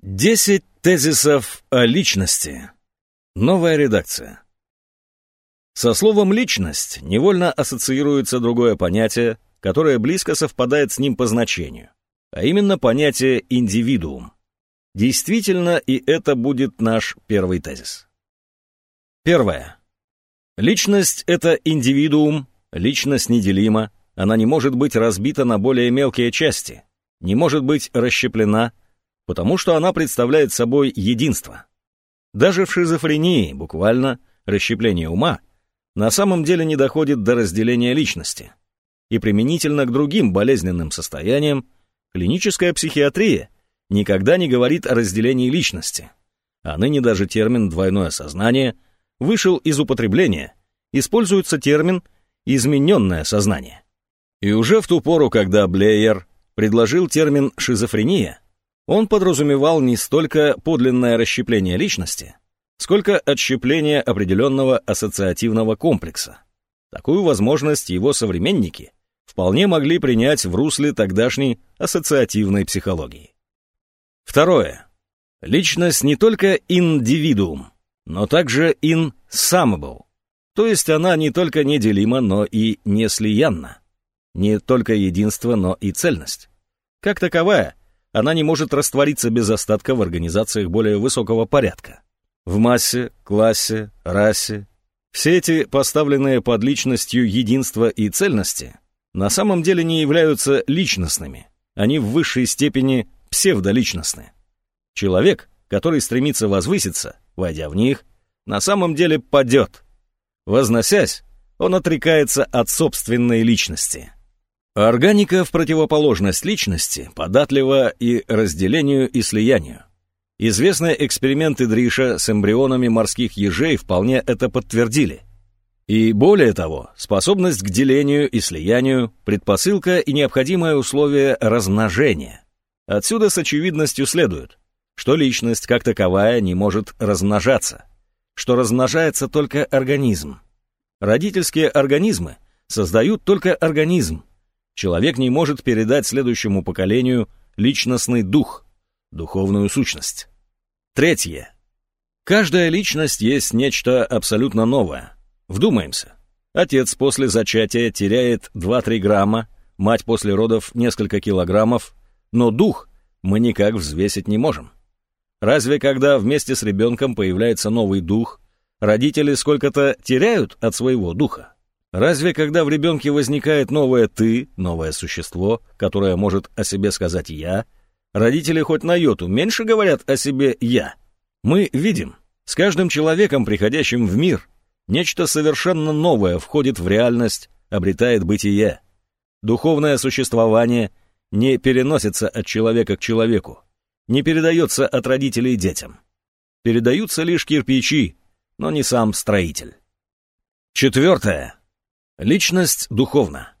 Десять тезисов о личности. Новая редакция. Со словом «личность» невольно ассоциируется другое понятие, которое близко совпадает с ним по значению, а именно понятие «индивидуум». Действительно, и это будет наш первый тезис. Первое. Личность — это индивидуум, личность неделима, она не может быть разбита на более мелкие части, не может быть расщеплена — потому что она представляет собой единство. Даже в шизофрении, буквально, расщепление ума, на самом деле не доходит до разделения личности. И применительно к другим болезненным состояниям, клиническая психиатрия никогда не говорит о разделении личности, а ныне даже термин «двойное сознание» вышел из употребления, используется термин «измененное сознание». И уже в ту пору, когда Блеер предложил термин «шизофрения», он подразумевал не столько подлинное расщепление личности, сколько отщепление определенного ассоциативного комплекса. Такую возможность его современники вполне могли принять в русле тогдашней ассоциативной психологии. Второе. Личность не только индивидуум, но также инсамабл, то есть она не только неделима, но и неслиянна, не только единство, но и цельность. Как таковая, она не может раствориться без остатка в организациях более высокого порядка. В массе, классе, расе. Все эти поставленные под личностью единства и цельности на самом деле не являются личностными, они в высшей степени псевдоличностны. Человек, который стремится возвыситься, войдя в них, на самом деле падет. Возносясь, он отрекается от собственной личности. Органика в противоположность личности податлива и разделению, и слиянию. Известные эксперименты Дриша с эмбрионами морских ежей вполне это подтвердили. И более того, способность к делению и слиянию – предпосылка и необходимое условие размножения. Отсюда с очевидностью следует, что личность как таковая не может размножаться, что размножается только организм. Родительские организмы создают только организм, человек не может передать следующему поколению личностный дух, духовную сущность. Третье. Каждая личность есть нечто абсолютно новое. Вдумаемся. Отец после зачатия теряет 2-3 грамма, мать после родов несколько килограммов, но дух мы никак взвесить не можем. Разве когда вместе с ребенком появляется новый дух, родители сколько-то теряют от своего духа? Разве когда в ребенке возникает новое «ты», новое существо, которое может о себе сказать «я», родители хоть на йоту меньше говорят о себе «я»? Мы видим, с каждым человеком, приходящим в мир, нечто совершенно новое входит в реальность, обретает бытие. Духовное существование не переносится от человека к человеку, не передается от родителей детям. Передаются лишь кирпичи, но не сам строитель. Четвертое. Личность духовна.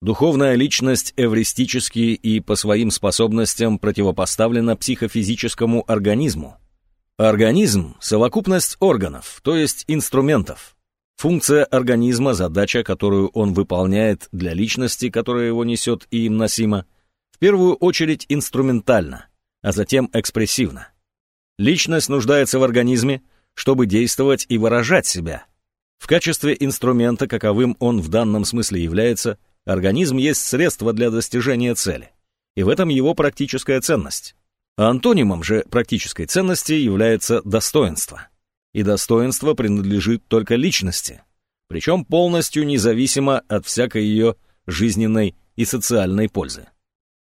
Духовная личность эвристически и по своим способностям противопоставлена психофизическому организму. Организм – совокупность органов, то есть инструментов. Функция организма – задача, которую он выполняет для личности, которая его несет и им носима, в первую очередь инструментально, а затем экспрессивно. Личность нуждается в организме, чтобы действовать и выражать себя – в качестве инструмента, каковым он в данном смысле является, организм есть средство для достижения цели. И в этом его практическая ценность. А антонимом же практической ценности является достоинство. И достоинство принадлежит только личности, причем полностью независимо от всякой ее жизненной и социальной пользы.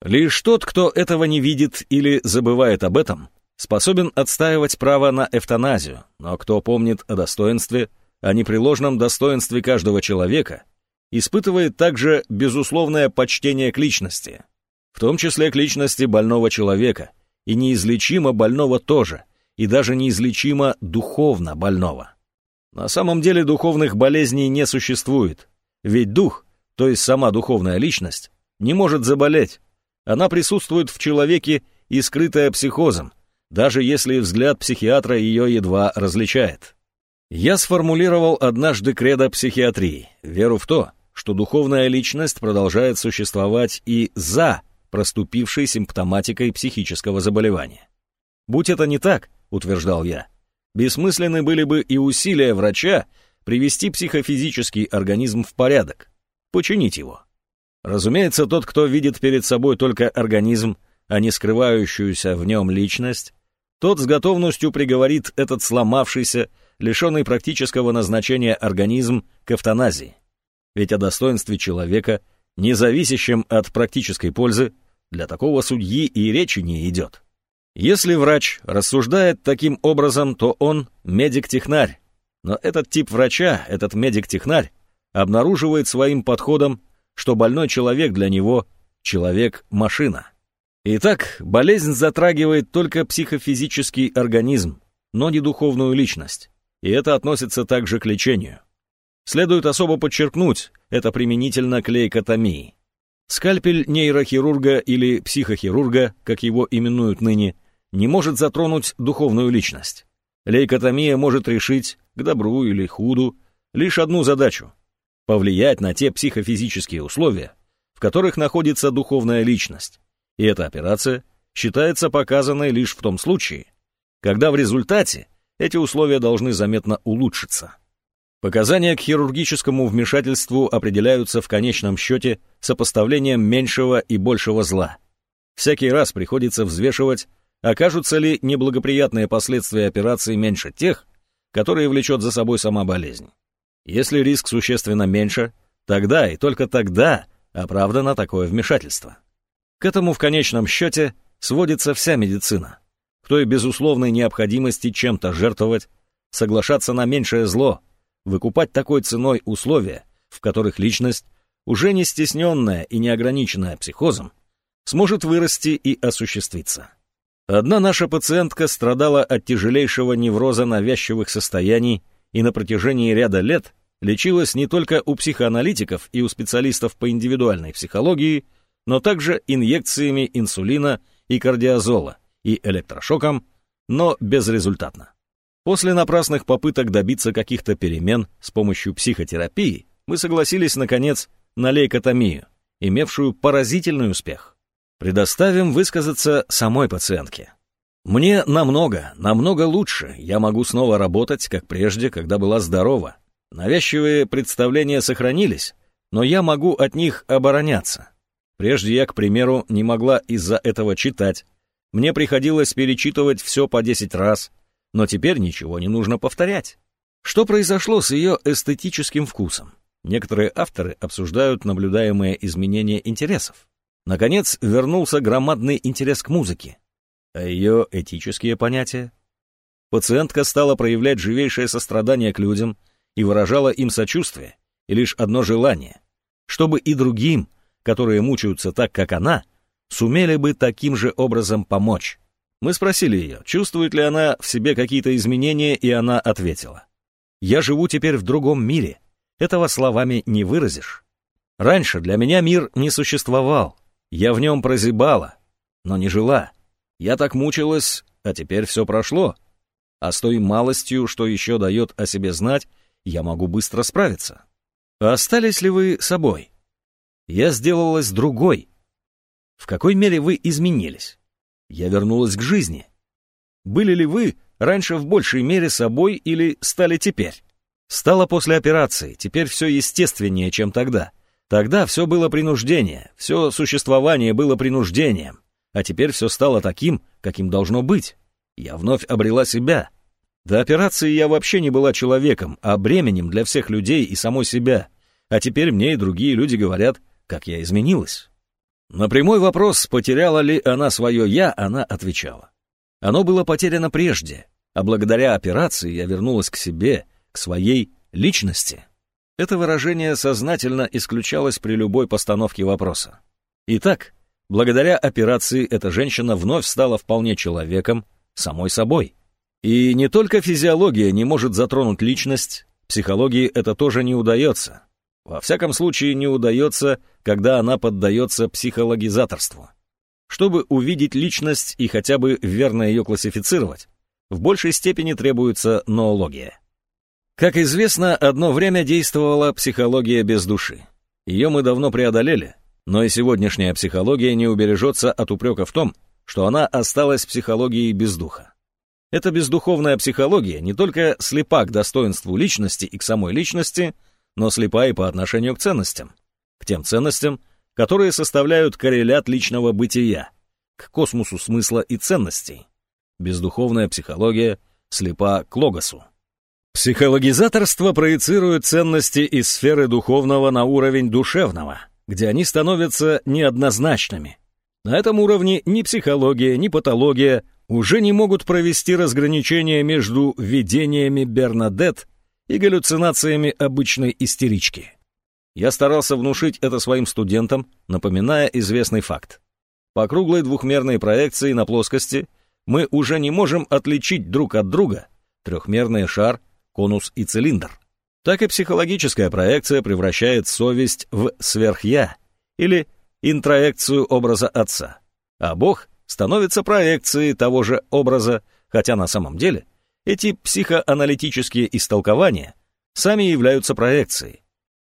Лишь тот, кто этого не видит или забывает об этом, способен отстаивать право на эвтаназию, но кто помнит о достоинстве – о непреложном достоинстве каждого человека, испытывает также безусловное почтение к личности, в том числе к личности больного человека, и неизлечимо больного тоже, и даже неизлечимо духовно больного. На самом деле духовных болезней не существует, ведь дух, то есть сама духовная личность, не может заболеть. Она присутствует в человеке и скрытая психозом, даже если взгляд психиатра ее едва различает. Я сформулировал однажды кредо психиатрии, веру в то, что духовная личность продолжает существовать и за проступившей симптоматикой психического заболевания. Будь это не так, утверждал я, бессмысленны были бы и усилия врача привести психофизический организм в порядок, починить его. Разумеется, тот, кто видит перед собой только организм, а не скрывающуюся в нем личность, тот с готовностью приговорит этот сломавшийся, лишенный практического назначения организм к эвтаназии. Ведь о достоинстве человека, не зависящем от практической пользы, для такого судьи и речи не идет. Если врач рассуждает таким образом, то он медик-технарь. Но этот тип врача, этот медик-технарь, обнаруживает своим подходом что больной человек для него — человек-машина. Итак, болезнь затрагивает только психофизический организм, но не духовную личность, и это относится также к лечению. Следует особо подчеркнуть, это применительно к лейкотомии. Скальпель нейрохирурга или психохирурга, как его именуют ныне, не может затронуть духовную личность. Лейкотомия может решить, к добру или худу, лишь одну задачу повлиять на те психофизические условия, в которых находится духовная личность. И эта операция считается показанной лишь в том случае, когда в результате эти условия должны заметно улучшиться. Показания к хирургическому вмешательству определяются в конечном счете сопоставлением меньшего и большего зла. Всякий раз приходится взвешивать, окажутся ли неблагоприятные последствия операции меньше тех, которые влечет за собой сама болезнь. Если риск существенно меньше, тогда и только тогда оправдано такое вмешательство. К этому в конечном счете сводится вся медицина. К той безусловной необходимости чем-то жертвовать, соглашаться на меньшее зло, выкупать такой ценой условия, в которых личность, уже не стесненная и не ограниченная психозом, сможет вырасти и осуществиться. Одна наша пациентка страдала от тяжелейшего невроза навязчивых состояний и на протяжении ряда лет лечилась не только у психоаналитиков и у специалистов по индивидуальной психологии, но также инъекциями инсулина и кардиозола и электрошоком, но безрезультатно. После напрасных попыток добиться каких-то перемен с помощью психотерапии мы согласились, наконец, на лейкотомию, имевшую поразительный успех. Предоставим высказаться самой пациентке. Мне намного, намного лучше. Я могу снова работать, как прежде, когда была здорова. Навязчивые представления сохранились, но я могу от них обороняться. Прежде я, к примеру, не могла из-за этого читать. Мне приходилось перечитывать все по 10 раз, но теперь ничего не нужно повторять. Что произошло с ее эстетическим вкусом? Некоторые авторы обсуждают наблюдаемые изменения интересов. Наконец, вернулся громадный интерес к музыке а ее этические понятия. Пациентка стала проявлять живейшее сострадание к людям и выражала им сочувствие и лишь одно желание, чтобы и другим, которые мучаются так, как она, сумели бы таким же образом помочь. Мы спросили ее, чувствует ли она в себе какие-то изменения, и она ответила. «Я живу теперь в другом мире. Этого словами не выразишь. Раньше для меня мир не существовал. Я в нем прозябала, но не жила. Я так мучилась, а теперь все прошло. А с той малостью, что еще дает о себе знать, я могу быстро справиться. А остались ли вы собой? Я сделалась другой. В какой мере вы изменились? Я вернулась к жизни. Были ли вы раньше в большей мере собой или стали теперь? Стало после операции, теперь все естественнее, чем тогда. Тогда все было принуждение, все существование было принуждением а теперь все стало таким, каким должно быть. Я вновь обрела себя. До операции я вообще не была человеком, а бременем для всех людей и самой себя. А теперь мне и другие люди говорят, как я изменилась. На прямой вопрос, потеряла ли она свое «я», она отвечала. Оно было потеряно прежде, а благодаря операции я вернулась к себе, к своей личности. Это выражение сознательно исключалось при любой постановке вопроса. Итак, Благодаря операции эта женщина вновь стала вполне человеком, самой собой. И не только физиология не может затронуть личность, психологии это тоже не удается. Во всяком случае не удается, когда она поддается психологизаторству. Чтобы увидеть личность и хотя бы верно ее классифицировать, в большей степени требуется ноология. Как известно, одно время действовала психология без души. Ее мы давно преодолели, но и сегодняшняя психология не убережется от упрека в том, что она осталась психологией без духа. Эта бездуховная психология не только слепа к достоинству личности и к самой личности, но слепа и по отношению к ценностям, к тем ценностям, которые составляют коррелят личного бытия, к космосу смысла и ценностей. Бездуховная психология слепа к логосу. Психологизаторство проецирует ценности из сферы духовного на уровень душевного, где они становятся неоднозначными. На этом уровне ни психология, ни патология уже не могут провести разграничение между видениями Бернадет и галлюцинациями обычной истерички. Я старался внушить это своим студентам, напоминая известный факт. По круглой двухмерной проекции на плоскости мы уже не можем отличить друг от друга трехмерный шар, конус и цилиндр. Так и психологическая проекция превращает совесть в сверхя или интроекцию образа отца, а Бог становится проекцией того же образа, хотя на самом деле эти психоаналитические истолкования сами являются проекцией,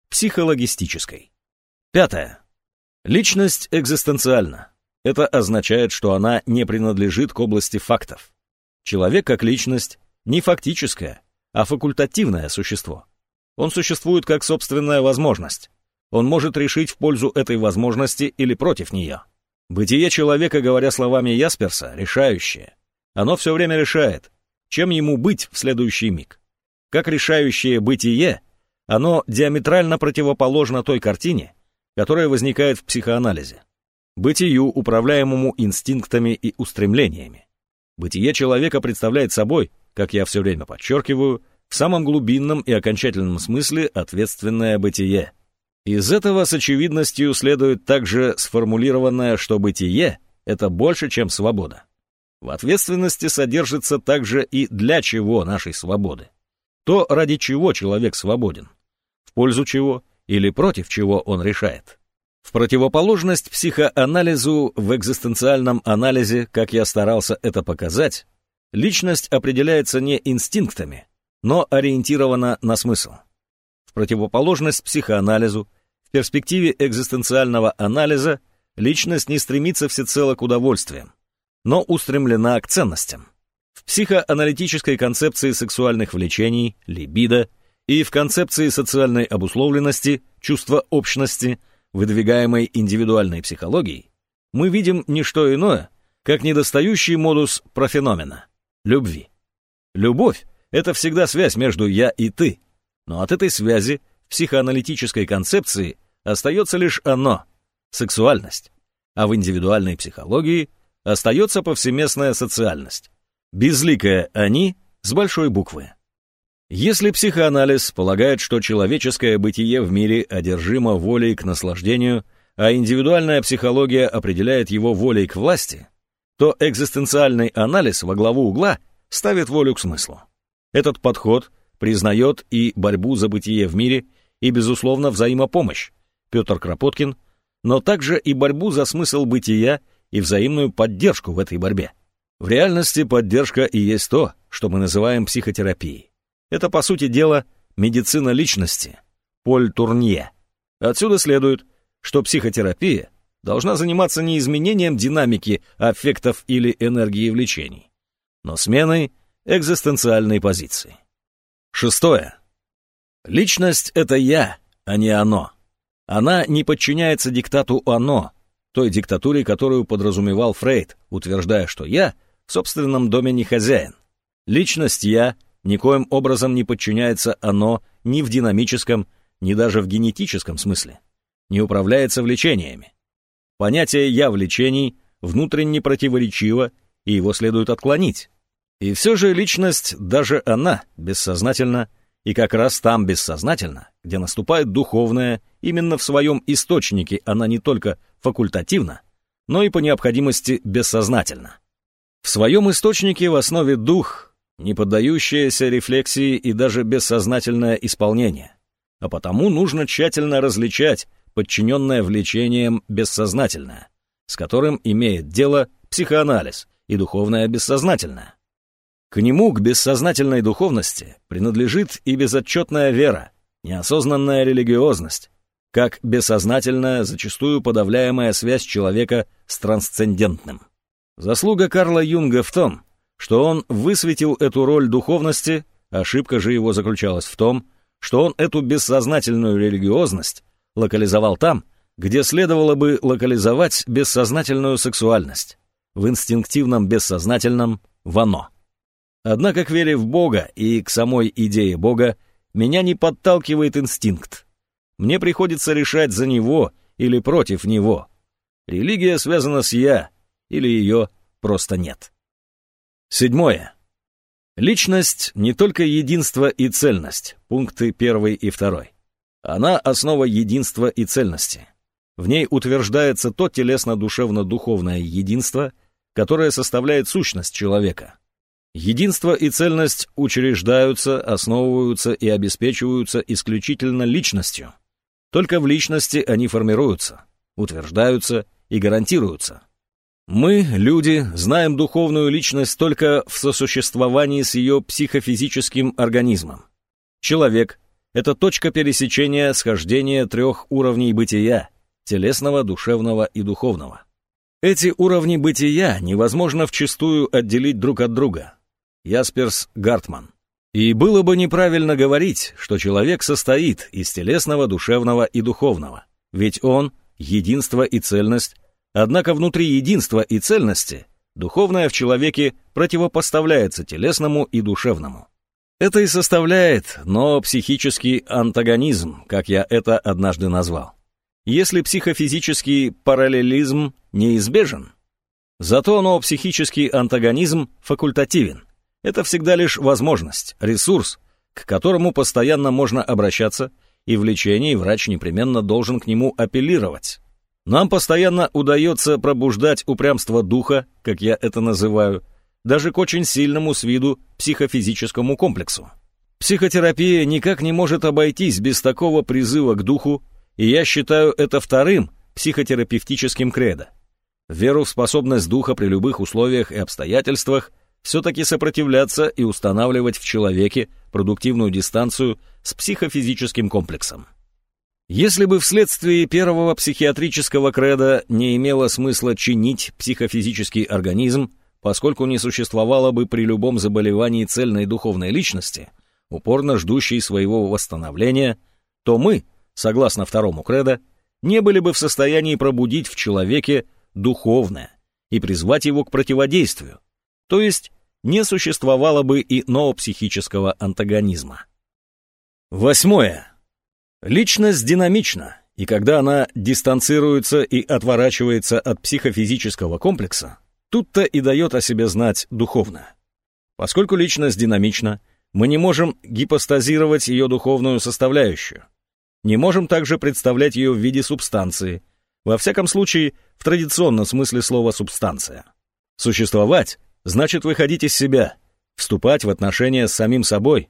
психологистической. Пятое. Личность экзистенциальна. Это означает, что она не принадлежит к области фактов. Человек как личность не фактическое, а факультативное существо. Он существует как собственная возможность. Он может решить в пользу этой возможности или против нее. Бытие человека, говоря словами Ясперса, решающее. Оно все время решает, чем ему быть в следующий миг. Как решающее бытие, оно диаметрально противоположно той картине, которая возникает в психоанализе. Бытию, управляемому инстинктами и устремлениями. Бытие человека представляет собой, как я все время подчеркиваю, в самом глубинном и окончательном смысле ответственное бытие. Из этого с очевидностью следует также сформулированное, что бытие — это больше, чем свобода. В ответственности содержится также и для чего нашей свободы. То, ради чего человек свободен, в пользу чего или против чего он решает. В противоположность психоанализу в экзистенциальном анализе, как я старался это показать, личность определяется не инстинктами, но ориентирована на смысл. В противоположность психоанализу, в перспективе экзистенциального анализа личность не стремится всецело к удовольствиям, но устремлена к ценностям. В психоаналитической концепции сексуальных влечений, либидо, и в концепции социальной обусловленности, чувства общности, выдвигаемой индивидуальной психологией, мы видим не что иное, как недостающий модус профеномена – любви. Любовь – это всегда связь между «я» и «ты», но от этой связи в психоаналитической концепции остается лишь оно – сексуальность, а в индивидуальной психологии остается повсеместная социальность. Безликое «они» с большой буквы. Если психоанализ полагает, что человеческое бытие в мире одержимо волей к наслаждению, а индивидуальная психология определяет его волей к власти, то экзистенциальный анализ во главу угла ставит волю к смыслу. Этот подход признает и борьбу за бытие в мире, и, безусловно, взаимопомощь, Петр Кропоткин, но также и борьбу за смысл бытия и взаимную поддержку в этой борьбе. В реальности поддержка и есть то, что мы называем психотерапией. Это, по сути дела, медицина личности, Поль Турнье. Отсюда следует, что психотерапия должна заниматься не изменением динамики аффектов или энергии влечений, но сменой экзистенциальной позиции. Шестое. Личность — это я, а не оно. Она не подчиняется диктату «оно», той диктатуре, которую подразумевал Фрейд, утверждая, что я в собственном доме не хозяин. Личность «я» никоим образом не подчиняется оно ни в динамическом, ни даже в генетическом смысле, не управляется влечениями. Понятие «я» влечений внутренне противоречиво, и его следует отклонить. И все же личность, даже она, бессознательно, и как раз там бессознательно, где наступает духовное, именно в своем источнике она не только факультативна, но и по необходимости бессознательно. В своем источнике в основе дух, не поддающаяся рефлексии и даже бессознательное исполнение. А потому нужно тщательно различать подчиненное влечением бессознательное, с которым имеет дело психоанализ и духовное бессознательное. К нему, к бессознательной духовности, принадлежит и безотчетная вера, неосознанная религиозность, как бессознательная, зачастую подавляемая связь человека с трансцендентным. Заслуга Карла Юнга в том, что он высветил эту роль духовности, ошибка же его заключалась в том, что он эту бессознательную религиозность локализовал там, где следовало бы локализовать бессознательную сексуальность, в инстинктивном бессознательном в оно. Однако к вере в Бога и к самой идее Бога меня не подталкивает инстинкт. Мне приходится решать за него или против него. Религия связана с «я», или ее просто нет. Седьмое. Личность не только единство и цельность, пункты первый и второй. Она основа единства и цельности. В ней утверждается то телесно-душевно-духовное единство, которое составляет сущность человека. Единство и цельность учреждаются, основываются и обеспечиваются исключительно личностью. Только в личности они формируются, утверждаются и гарантируются. Мы, люди, знаем духовную личность только в сосуществовании с ее психофизическим организмом. Человек — это точка пересечения схождения трех уровней бытия — телесного, душевного и духовного. Эти уровни бытия невозможно вчистую отделить друг от друга. Ясперс Гартман. И было бы неправильно говорить, что человек состоит из телесного, душевного и духовного, ведь он — единство и цельность, однако внутри единства и цельности духовное в человеке противопоставляется телесному и душевному. Это и составляет, но психический антагонизм, как я это однажды назвал если психофизический параллелизм неизбежен. Зато но психический антагонизм факультативен. Это всегда лишь возможность, ресурс, к которому постоянно можно обращаться, и в лечении врач непременно должен к нему апеллировать. Нам постоянно удается пробуждать упрямство духа, как я это называю, даже к очень сильному с виду психофизическому комплексу. Психотерапия никак не может обойтись без такого призыва к духу и я считаю это вторым психотерапевтическим кредо. Веру в способность духа при любых условиях и обстоятельствах все-таки сопротивляться и устанавливать в человеке продуктивную дистанцию с психофизическим комплексом. Если бы вследствие первого психиатрического креда не имело смысла чинить психофизический организм, поскольку не существовало бы при любом заболевании цельной духовной личности, упорно ждущей своего восстановления, то мы – согласно второму кредо, не были бы в состоянии пробудить в человеке духовное и призвать его к противодействию, то есть не существовало бы и психического антагонизма. Восьмое. Личность динамична, и когда она дистанцируется и отворачивается от психофизического комплекса, тут-то и дает о себе знать духовно. Поскольку личность динамична, мы не можем гипостазировать ее духовную составляющую, не можем также представлять ее в виде субстанции, во всяком случае, в традиционном смысле слова «субстанция». Существовать значит выходить из себя, вступать в отношения с самим собой,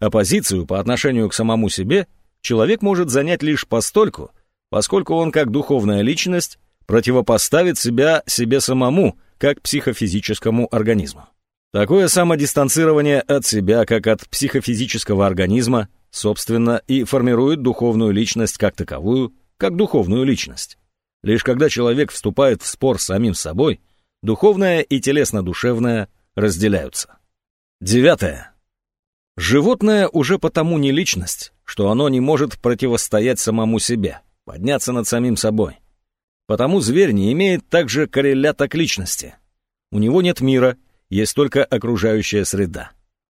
а позицию по отношению к самому себе человек может занять лишь постольку, поскольку он как духовная личность противопоставит себя себе самому, как психофизическому организму. Такое самодистанцирование от себя, как от психофизического организма, собственно, и формирует духовную личность как таковую, как духовную личность. Лишь когда человек вступает в спор с самим собой, духовное и телесно-душевное разделяются. Девятое. Животное уже потому не личность, что оно не может противостоять самому себе, подняться над самим собой. Потому зверь не имеет также коррелята к личности. У него нет мира, есть только окружающая среда.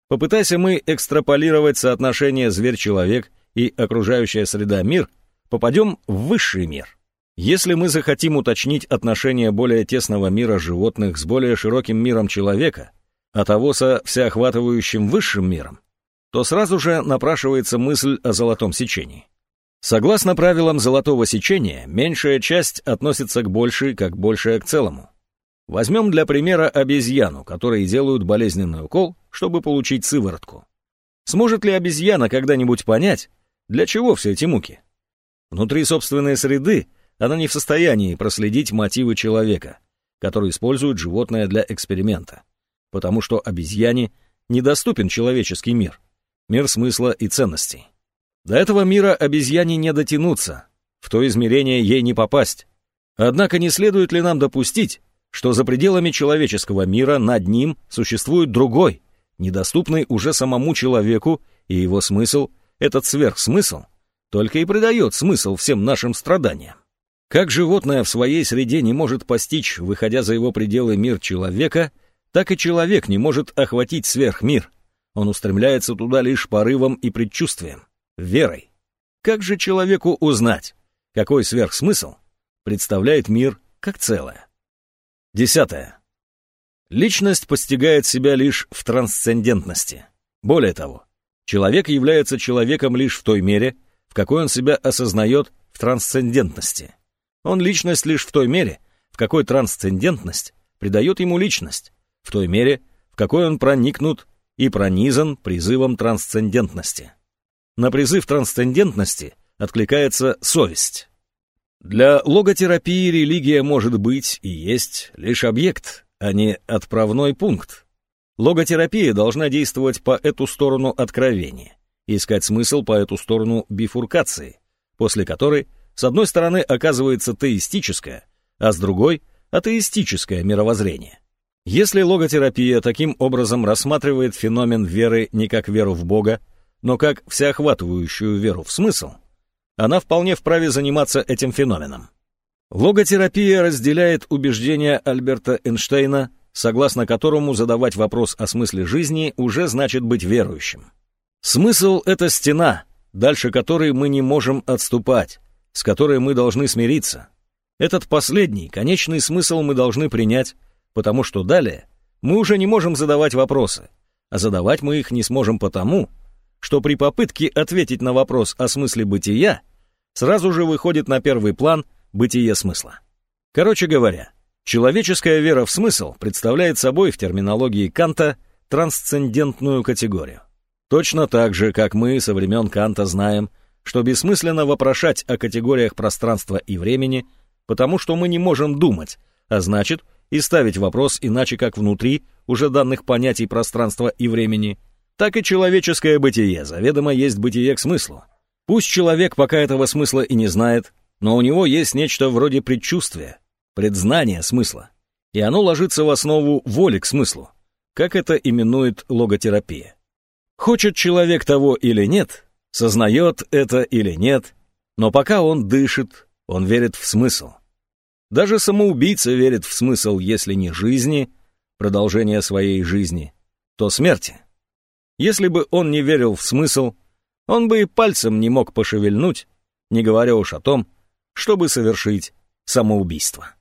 Попытайся мы экстраполировать соотношение зверь-человек и окружающая среда мир, попадем в высший мир. Если мы захотим уточнить отношение более тесного мира животных с более широким миром человека, а того со всеохватывающим высшим миром, то сразу же напрашивается мысль о золотом сечении. Согласно правилам золотого сечения, меньшая часть относится к большей, как большая к целому. Возьмем для примера обезьяну, которые делают болезненный укол, чтобы получить сыворотку. Сможет ли обезьяна когда-нибудь понять, для чего все эти муки? Внутри собственной среды она не в состоянии проследить мотивы человека, который использует животное для эксперимента, потому что обезьяне недоступен человеческий мир, мир смысла и ценностей. До этого мира обезьяне не дотянуться, в то измерение ей не попасть. Однако не следует ли нам допустить, что за пределами человеческого мира над ним существует другой, недоступный уже самому человеку, и его смысл, этот сверхсмысл, только и придает смысл всем нашим страданиям. Как животное в своей среде не может постичь, выходя за его пределы мир человека, так и человек не может охватить сверхмир. Он устремляется туда лишь порывом и предчувствием, верой. Как же человеку узнать, какой сверхсмысл представляет мир как целое? Десятое. Личность постигает себя лишь в трансцендентности. Более того, человек является человеком лишь в той мере, в какой он себя осознает в трансцендентности. Он личность лишь в той мере, в какой трансцендентность придает ему личность, в той мере, в какой он проникнут и пронизан призывом трансцендентности. На призыв трансцендентности откликается совесть. Для логотерапии религия может быть и есть лишь объект, а не отправной пункт. Логотерапия должна действовать по эту сторону откровения, искать смысл по эту сторону бифуркации, после которой, с одной стороны, оказывается теистическое, а с другой — атеистическое мировоззрение. Если логотерапия таким образом рассматривает феномен веры не как веру в Бога, но как всеохватывающую веру в смысл — она вполне вправе заниматься этим феноменом. Логотерапия разделяет убеждения Альберта Эйнштейна, согласно которому задавать вопрос о смысле жизни уже значит быть верующим. Смысл — это стена, дальше которой мы не можем отступать, с которой мы должны смириться. Этот последний, конечный смысл мы должны принять, потому что далее мы уже не можем задавать вопросы, а задавать мы их не сможем потому, что при попытке ответить на вопрос о смысле бытия сразу же выходит на первый план бытие смысла. Короче говоря, человеческая вера в смысл представляет собой в терминологии Канта трансцендентную категорию. Точно так же, как мы со времен Канта знаем, что бессмысленно вопрошать о категориях пространства и времени, потому что мы не можем думать, а значит, и ставить вопрос иначе как внутри уже данных понятий пространства и времени – так и человеческое бытие заведомо есть бытие к смыслу. Пусть человек пока этого смысла и не знает, но у него есть нечто вроде предчувствия, предзнания смысла, и оно ложится в основу воли к смыслу, как это именует логотерапия. Хочет человек того или нет, сознает это или нет, но пока он дышит, он верит в смысл. Даже самоубийца верит в смысл, если не жизни, продолжение своей жизни, то смерти. Если бы он не верил в смысл, он бы и пальцем не мог пошевельнуть, не говоря уж о том, чтобы совершить самоубийство.